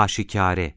aşikare.